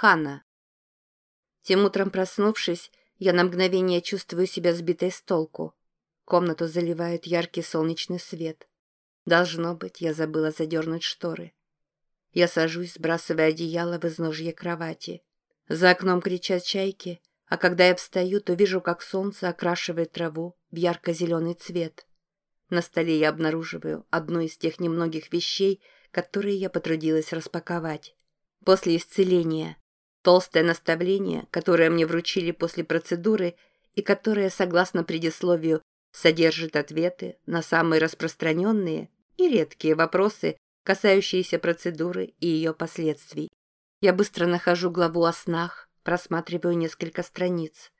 Хана. Тем утром проснувшись, я на мгновение чувствую себя сбитой с толку. Комнату заливает яркий солнечный свет. Должно быть, я забыла задернуть шторы. Я сажусь, сбрасывая одеяло в изножье кровати. За окном кричат чайки, а когда я встаю, то вижу, как солнце окрашивает траву в ярко-зеленый цвет. На столе я обнаруживаю одну из тех немногих вещей, которые я потрудилась распаковать. После исцеления. Толстое наставление, которое мне вручили после процедуры и которое, согласно предисловию, содержит ответы на самые распространенные и редкие вопросы, касающиеся процедуры и ее последствий. Я быстро нахожу главу о снах, просматриваю несколько страниц.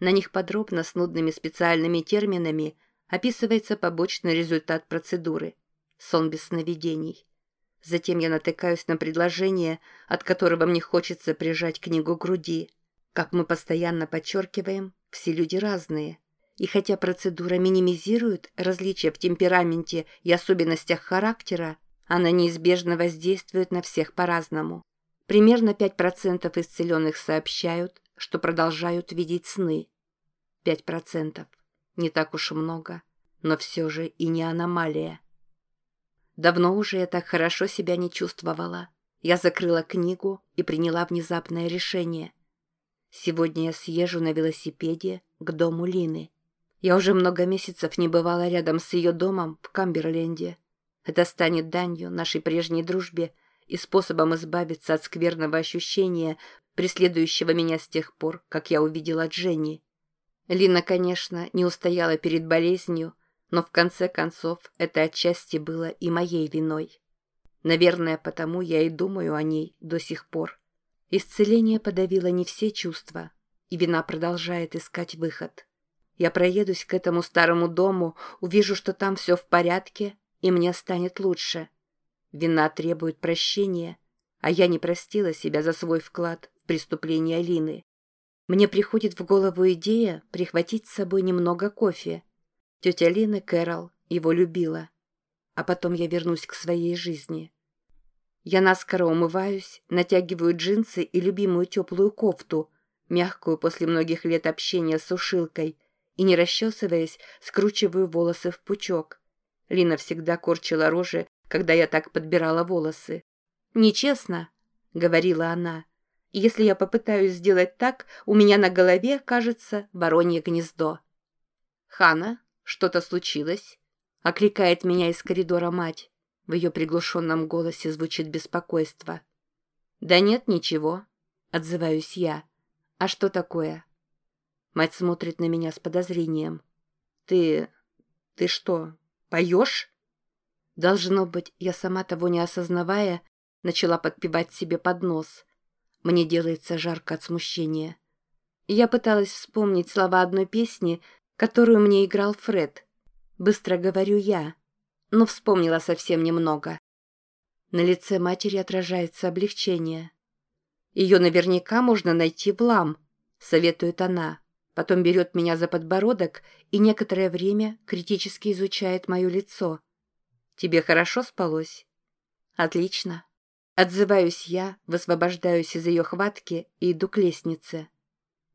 На них подробно с нудными специальными терминами описывается побочный результат процедуры – сон без сновидений. Затем я натыкаюсь на предложение, от которого мне хочется прижать книгу к груди. Как мы постоянно подчеркиваем, все люди разные. И хотя процедура минимизирует различия в темпераменте и особенностях характера, она неизбежно воздействует на всех по-разному. Примерно 5% исцеленных сообщают, что продолжают видеть сны. 5%. Не так уж и много, но все же и не аномалия. Давно уже я так хорошо себя не чувствовала. Я закрыла книгу и приняла внезапное решение. Сегодня я съезжу на велосипеде к дому Лины. Я уже много месяцев не бывала рядом с ее домом в Камберленде. Это станет данью нашей прежней дружбе и способом избавиться от скверного ощущения, преследующего меня с тех пор, как я увидела Дженни. Лина, конечно, не устояла перед болезнью, но в конце концов это отчасти было и моей виной. Наверное, потому я и думаю о ней до сих пор. Исцеление подавило не все чувства, и вина продолжает искать выход. Я проедусь к этому старому дому, увижу, что там все в порядке, и мне станет лучше. Вина требует прощения, а я не простила себя за свой вклад в преступление Алины. Мне приходит в голову идея прихватить с собой немного кофе – Тетя Лина Кэрол его любила. А потом я вернусь к своей жизни. Я наскоро умываюсь, натягиваю джинсы и любимую теплую кофту, мягкую после многих лет общения с сушилкой, и, не расчесываясь, скручиваю волосы в пучок. Лина всегда корчила рожи, когда я так подбирала волосы. «Нечестно», — говорила она. «Если я попытаюсь сделать так, у меня на голове, кажется, воронье гнездо». «Хана, «Что-то случилось?» — окликает меня из коридора мать. В ее приглушенном голосе звучит беспокойство. «Да нет, ничего», — отзываюсь я. «А что такое?» Мать смотрит на меня с подозрением. «Ты... ты что, поешь?» Должно быть, я сама того не осознавая, начала подпевать себе под нос. Мне делается жарко от смущения. Я пыталась вспомнить слова одной песни, которую мне играл Фред. Быстро говорю я, но вспомнила совсем немного. На лице матери отражается облегчение. Ее наверняка можно найти в лам, советует она. Потом берет меня за подбородок и некоторое время критически изучает мое лицо. «Тебе хорошо спалось?» «Отлично». Отзываюсь я, высвобождаюсь из ее хватки и иду к лестнице.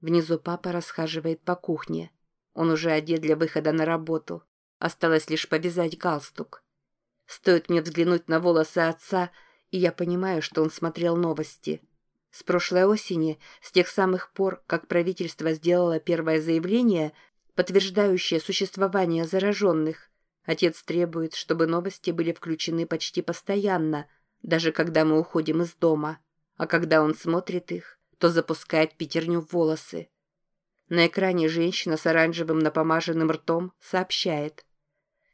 Внизу папа расхаживает по кухне. Он уже одет для выхода на работу. Осталось лишь повязать галстук. Стоит мне взглянуть на волосы отца, и я понимаю, что он смотрел новости. С прошлой осени, с тех самых пор, как правительство сделало первое заявление, подтверждающее существование зараженных, отец требует, чтобы новости были включены почти постоянно, даже когда мы уходим из дома. А когда он смотрит их, то запускает пятерню в волосы. На экране женщина с оранжевым напомаженным ртом сообщает.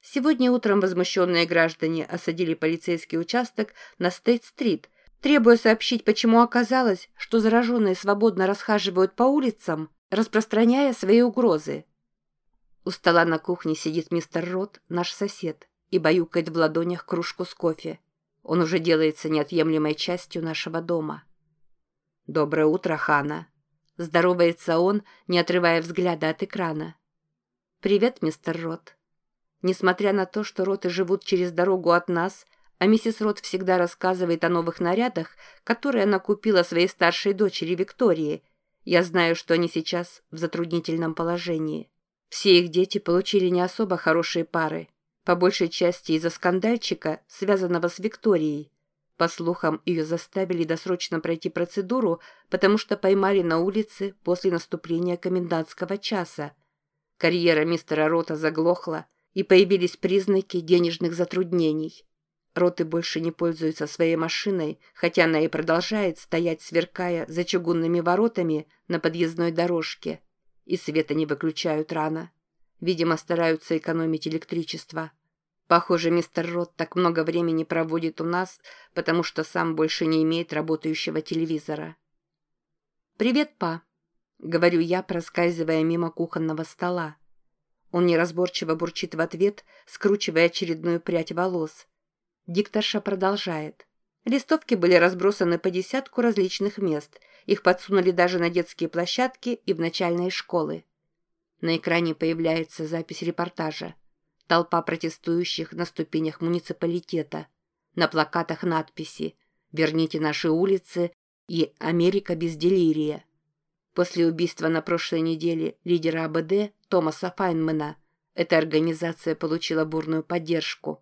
Сегодня утром возмущенные граждане осадили полицейский участок на Стейт-стрит, требуя сообщить, почему оказалось, что зараженные свободно расхаживают по улицам, распространяя свои угрозы. У стола на кухне сидит мистер Рот, наш сосед, и баюкает в ладонях кружку с кофе. Он уже делается неотъемлемой частью нашего дома. «Доброе утро, Хана», Здоровается он, не отрывая взгляда от экрана. «Привет, мистер Рот». Несмотря на то, что Роты живут через дорогу от нас, а миссис Рот всегда рассказывает о новых нарядах, которые она купила своей старшей дочери Виктории. Я знаю, что они сейчас в затруднительном положении. Все их дети получили не особо хорошие пары, по большей части из-за скандальчика, связанного с Викторией. По слухам, ее заставили досрочно пройти процедуру, потому что поймали на улице после наступления комендантского часа. Карьера мистера Рота заглохла, и появились признаки денежных затруднений. Роты больше не пользуются своей машиной, хотя она и продолжает стоять, сверкая за чугунными воротами на подъездной дорожке. И света не выключают рано. Видимо, стараются экономить электричество. Похоже, мистер Рот так много времени проводит у нас, потому что сам больше не имеет работающего телевизора. «Привет, па», — говорю я, проскальзывая мимо кухонного стола. Он неразборчиво бурчит в ответ, скручивая очередную прядь волос. Дикторша продолжает. Листовки были разбросаны по десятку различных мест. Их подсунули даже на детские площадки и в начальные школы. На экране появляется запись репортажа. Толпа протестующих на ступенях муниципалитета. На плакатах надписи «Верните наши улицы» и «Америка без делирия». После убийства на прошлой неделе лидера АБД Томаса Файнмана эта организация получила бурную поддержку.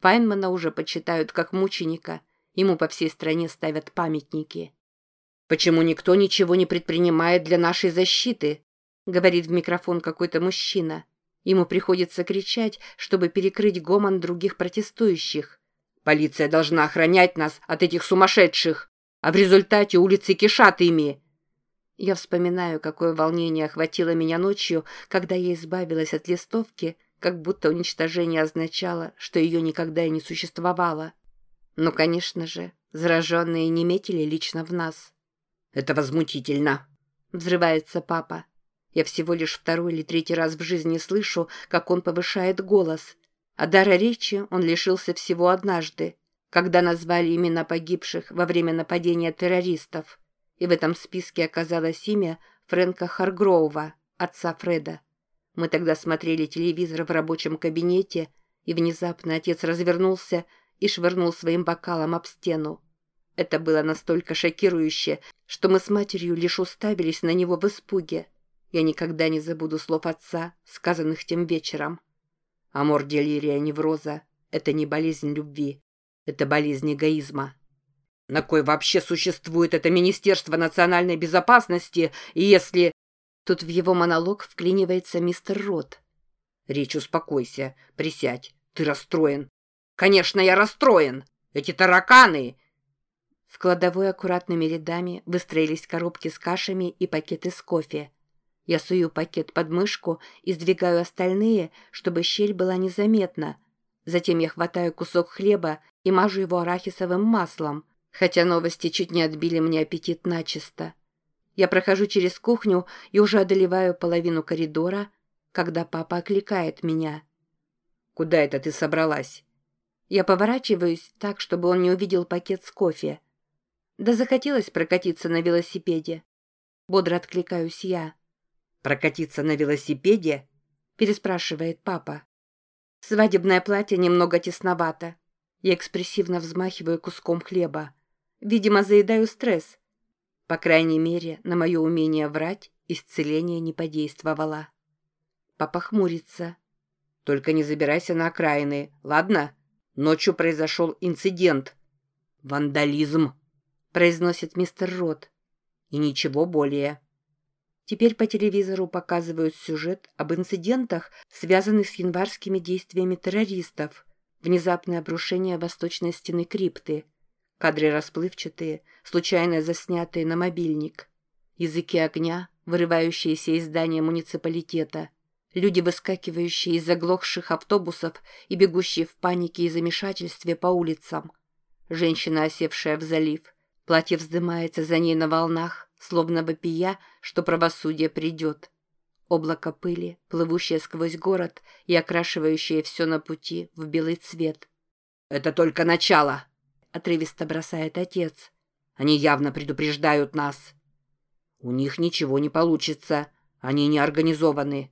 Файнмана уже почитают как мученика, ему по всей стране ставят памятники. «Почему никто ничего не предпринимает для нашей защиты?» — говорит в микрофон какой-то мужчина. Ему приходится кричать, чтобы перекрыть гомон других протестующих. «Полиция должна охранять нас от этих сумасшедших, а в результате улицы кишат ими!» Я вспоминаю, какое волнение охватило меня ночью, когда я избавилась от листовки, как будто уничтожение означало, что ее никогда и не существовало. Но, конечно же, зараженные не метили лично в нас. «Это возмутительно!» — взрывается папа. Я всего лишь второй или третий раз в жизни слышу, как он повышает голос. А дара речи он лишился всего однажды, когда назвали имена погибших во время нападения террористов. И в этом списке оказалось имя Фрэнка Харгроува, отца Фреда. Мы тогда смотрели телевизор в рабочем кабинете, и внезапно отец развернулся и швырнул своим бокалом об стену. Это было настолько шокирующе, что мы с матерью лишь уставились на него в испуге. Я никогда не забуду слов отца, сказанных тем вечером. Амор делирия невроза — это не болезнь любви, это болезнь эгоизма. На кой вообще существует это Министерство национальной безопасности, если... Тут в его монолог вклинивается мистер Рот. Речь, успокойся, присядь, ты расстроен. Конечно, я расстроен. Эти тараканы... В кладовой аккуратными рядами выстроились коробки с кашами и пакеты с кофе. Я сую пакет под мышку и сдвигаю остальные, чтобы щель была незаметна. Затем я хватаю кусок хлеба и мажу его арахисовым маслом, хотя новости чуть не отбили мне аппетит начисто. Я прохожу через кухню и уже одолеваю половину коридора, когда папа окликает меня. «Куда это ты собралась?» Я поворачиваюсь так, чтобы он не увидел пакет с кофе. Да захотелось прокатиться на велосипеде. Бодро откликаюсь я. «Прокатиться на велосипеде?» – переспрашивает папа. Свадебное платье немного тесновато. Я экспрессивно взмахиваю куском хлеба. Видимо, заедаю стресс. По крайней мере, на мое умение врать исцеление не подействовало. Папа хмурится. «Только не забирайся на окраины, ладно? Ночью произошел инцидент». «Вандализм», — произносит мистер Рот. «И ничего более». Теперь по телевизору показывают сюжет об инцидентах, связанных с январскими действиями террористов. Внезапное обрушение восточной стены крипты. Кадры расплывчатые, случайно заснятые на мобильник. Языки огня, вырывающиеся из здания муниципалитета. Люди, выскакивающие из заглохших автобусов и бегущие в панике и замешательстве по улицам. Женщина, осевшая в залив. Платье вздымается за ней на волнах, словно вопия, что правосудие придет. Облако пыли, плывущее сквозь город и окрашивающее все на пути в белый цвет. «Это только начало!» — отрывисто бросает отец. «Они явно предупреждают нас. У них ничего не получится, они не организованы.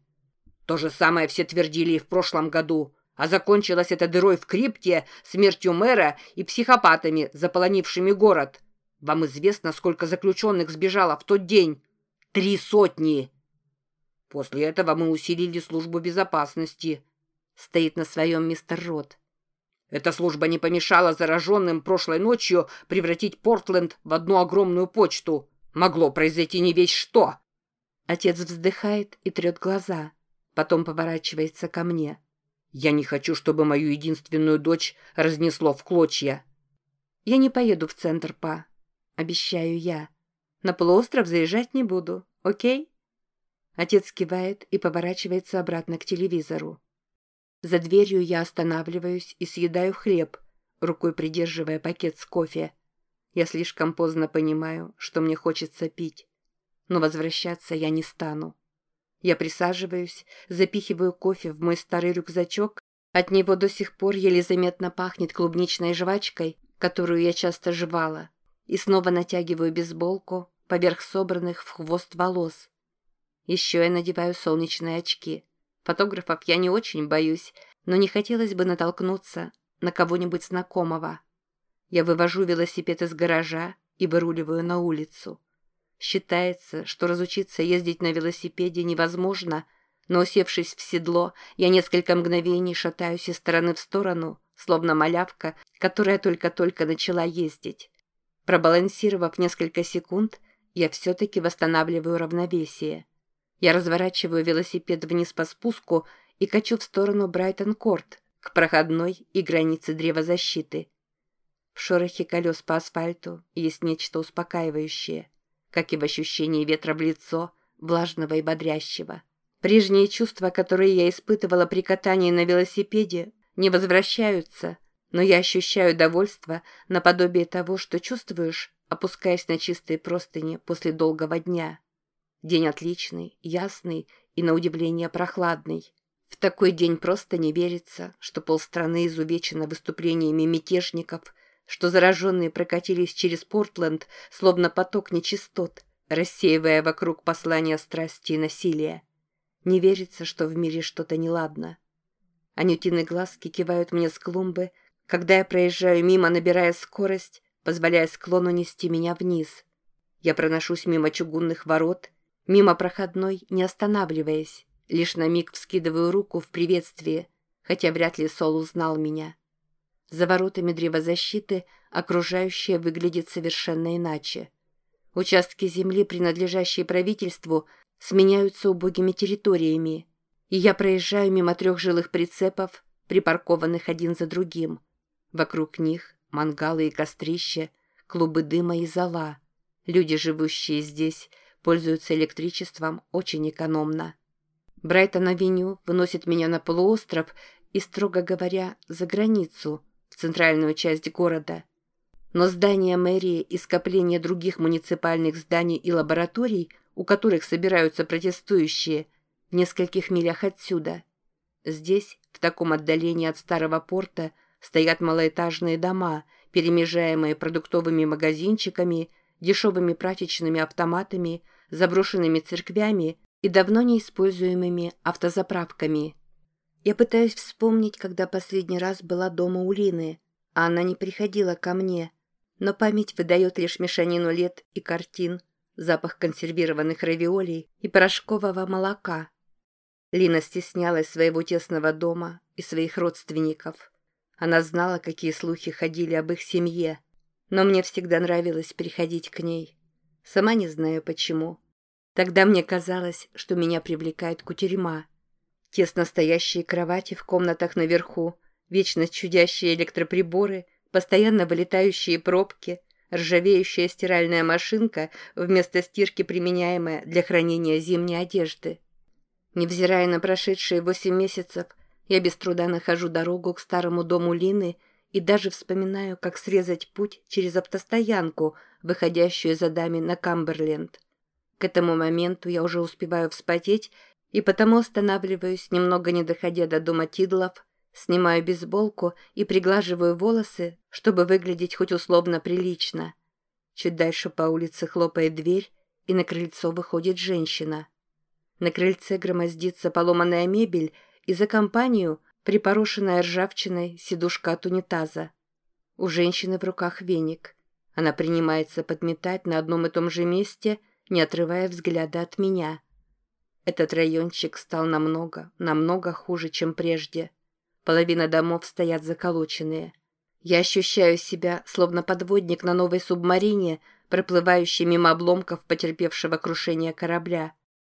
То же самое все твердили и в прошлом году, А закончилось это дырой в крипте, смертью мэра и психопатами, заполонившими город. Вам известно, сколько заключенных сбежало в тот день? Три сотни. После этого мы усилили службу безопасности. Стоит на своем мистер Рот. Эта служба не помешала зараженным прошлой ночью превратить Портленд в одну огромную почту. Могло произойти не весь что. Отец вздыхает и трет глаза. Потом поворачивается ко мне. Я не хочу, чтобы мою единственную дочь разнесло в клочья. Я не поеду в центр, па. Обещаю я. На полуостров заезжать не буду, окей? Отец кивает и поворачивается обратно к телевизору. За дверью я останавливаюсь и съедаю хлеб, рукой придерживая пакет с кофе. Я слишком поздно понимаю, что мне хочется пить. Но возвращаться я не стану. Я присаживаюсь, запихиваю кофе в мой старый рюкзачок. От него до сих пор еле заметно пахнет клубничной жвачкой, которую я часто жевала. И снова натягиваю бейсболку поверх собранных в хвост волос. Еще я надеваю солнечные очки. Фотографов я не очень боюсь, но не хотелось бы натолкнуться на кого-нибудь знакомого. Я вывожу велосипед из гаража и выруливаю на улицу. Считается, что разучиться ездить на велосипеде невозможно, но, усевшись в седло, я несколько мгновений шатаюсь из стороны в сторону, словно малявка, которая только-только начала ездить. Пробалансировав несколько секунд, я все-таки восстанавливаю равновесие. Я разворачиваю велосипед вниз по спуску и качу в сторону Брайтон-Корт, к проходной и границе древозащиты. В шорохе колес по асфальту есть нечто успокаивающее – как и в ощущении ветра в лицо, влажного и бодрящего. Прежние чувства, которые я испытывала при катании на велосипеде, не возвращаются, но я ощущаю довольство наподобие того, что чувствуешь, опускаясь на чистые простыни после долгого дня. День отличный, ясный и, на удивление, прохладный. В такой день просто не верится, что полстраны изувечено выступлениями мятежников что зараженные прокатились через Портленд, словно поток нечистот, рассеивая вокруг послания страсти и насилия. Не верится, что в мире что-то неладно. Анютины глазки кивают мне с клумбы, когда я проезжаю мимо, набирая скорость, позволяя склону нести меня вниз. Я проношусь мимо чугунных ворот, мимо проходной, не останавливаясь, лишь на миг вскидываю руку в приветствие, хотя вряд ли Сол узнал меня. За воротами древозащиты окружающее выглядит совершенно иначе. Участки земли, принадлежащие правительству, сменяются убогими территориями, и я проезжаю мимо трех жилых прицепов, припаркованных один за другим. Вокруг них мангалы и кострища, клубы дыма и зола. Люди, живущие здесь, пользуются электричеством очень экономно. Брайтон-авеню выносит меня на полуостров и, строго говоря, за границу – центральную часть города. Но здания мэрии и скопление других муниципальных зданий и лабораторий, у которых собираются протестующие, в нескольких милях отсюда. Здесь, в таком отдалении от старого порта, стоят малоэтажные дома, перемежаемые продуктовыми магазинчиками, дешевыми прачечными автоматами, заброшенными церквями и давно неиспользуемыми автозаправками. Я пытаюсь вспомнить, когда последний раз была дома у Лины, а она не приходила ко мне. Но память выдает лишь мешанину лет и картин, запах консервированных равиолей и порошкового молока. Лина стеснялась своего тесного дома и своих родственников. Она знала, какие слухи ходили об их семье, но мне всегда нравилось приходить к ней. Сама не знаю почему. Тогда мне казалось, что меня привлекает кутерьма — Тесно стоящие кровати в комнатах наверху, вечно чудящие электроприборы, постоянно вылетающие пробки, ржавеющая стиральная машинка, вместо стирки применяемая для хранения зимней одежды. Невзирая на прошедшие восемь месяцев, я без труда нахожу дорогу к старому дому Лины и даже вспоминаю, как срезать путь через автостоянку, выходящую за дами на Камберленд. К этому моменту я уже успеваю вспотеть и потому останавливаюсь, немного не доходя до дома Тидлов, снимаю бейсболку и приглаживаю волосы, чтобы выглядеть хоть условно прилично. Чуть дальше по улице хлопает дверь, и на крыльцо выходит женщина. На крыльце громоздится поломанная мебель, и за компанию Припорошенная ржавчиной сидушка от унитаза. У женщины в руках веник. Она принимается подметать на одном и том же месте, не отрывая взгляда от меня. Этот райончик стал намного, намного хуже, чем прежде. Половина домов стоят заколоченные. Я ощущаю себя, словно подводник на новой субмарине, проплывающий мимо обломков потерпевшего крушения корабля.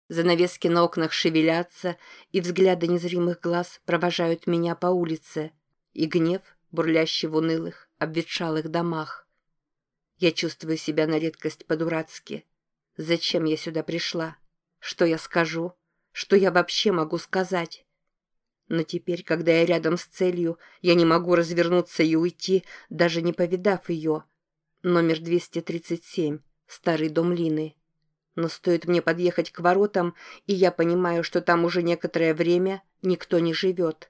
Занавески на окнах шевелятся, и взгляды незримых глаз провожают меня по улице. И гнев, бурлящий в унылых, обветшалых домах. Я чувствую себя на редкость по-дурацки. Зачем я сюда пришла? Что я скажу? Что я вообще могу сказать? Но теперь, когда я рядом с целью, я не могу развернуться и уйти, даже не повидав ее. Номер 237. Старый дом Лины. Но стоит мне подъехать к воротам, и я понимаю, что там уже некоторое время никто не живет.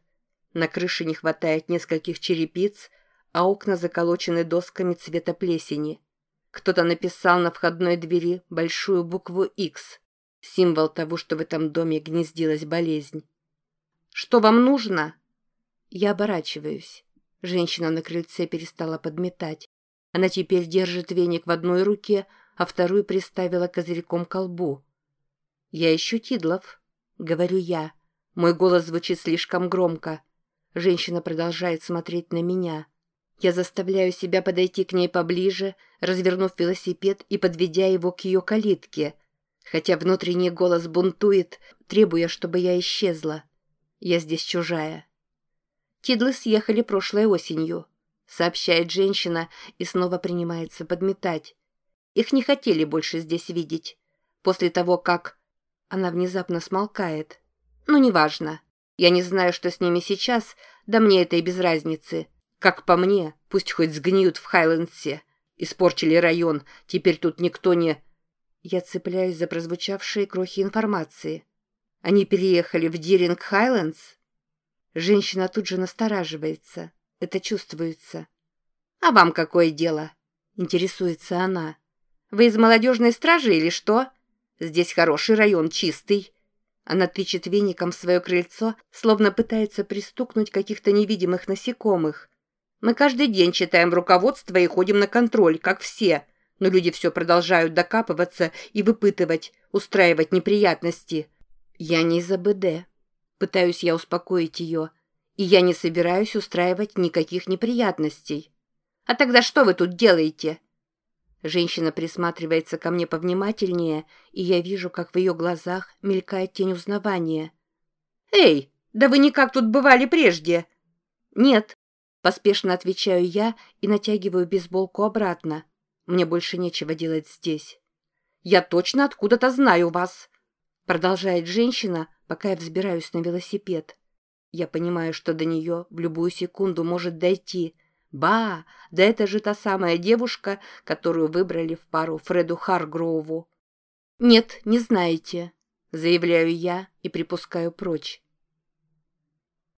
На крыше не хватает нескольких черепиц, а окна заколочены досками цвета плесени. Кто-то написал на входной двери большую букву X, символ того, что в этом доме гнездилась болезнь. «Что вам нужно?» Я оборачиваюсь. Женщина на крыльце перестала подметать. Она теперь держит веник в одной руке, а вторую приставила козырьком к колбу. «Я ищу Тидлов», — говорю я. Мой голос звучит слишком громко. Женщина продолжает смотреть на меня. Я заставляю себя подойти к ней поближе, развернув велосипед и подведя его к ее калитке, хотя внутренний голос бунтует, требуя, чтобы я исчезла. Я здесь чужая. Тидлы съехали прошлой осенью, сообщает женщина и снова принимается подметать. Их не хотели больше здесь видеть. После того, как... Она внезапно смолкает. Ну, неважно. Я не знаю, что с ними сейчас, да мне это и без разницы. Как по мне, пусть хоть сгниют в Хайлендсе. Испорчили район, теперь тут никто не... Я цепляюсь за прозвучавшие крохи информации. Они переехали в Диринг Хайлендс? Женщина тут же настораживается. Это чувствуется. «А вам какое дело?» Интересуется она. «Вы из молодежной стражи или что? Здесь хороший район, чистый». Она тычет веником свое крыльцо, словно пытается пристукнуть каких-то невидимых насекомых. «Мы каждый день читаем руководство и ходим на контроль, как все, но люди все продолжают докапываться и выпытывать, устраивать неприятности». «Я не из АБД», — пытаюсь я успокоить ее, «и я не собираюсь устраивать никаких неприятностей». «А тогда что вы тут делаете?» Женщина присматривается ко мне повнимательнее, и я вижу, как в ее глазах мелькает тень узнавания. «Эй, да вы никак тут бывали прежде!» «Нет», — поспешно отвечаю я и натягиваю бейсболку обратно. Мне больше нечего делать здесь. «Я точно откуда-то знаю вас!» Продолжает женщина, пока я взбираюсь на велосипед. Я понимаю, что до нее в любую секунду может дойти. Ба, да это же та самая девушка, которую выбрали в пару Фреду Харгроуву. «Нет, не знаете», — заявляю я и припускаю прочь.